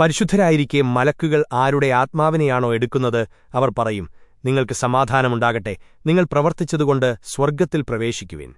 പരിശുദ്ധരായിരിക്കെ മലക്കുകൾ ആരുടെ ആത്മാവിനെയാണോ എടുക്കുന്നത് അവർ പറയും നിങ്ങൾക്ക് സമാധാനമുണ്ടാകട്ടെ നിങ്ങൾ പ്രവർത്തിച്ചതുകൊണ്ട് സ്വർഗത്തിൽ പ്രവേശിക്കുവിൻ.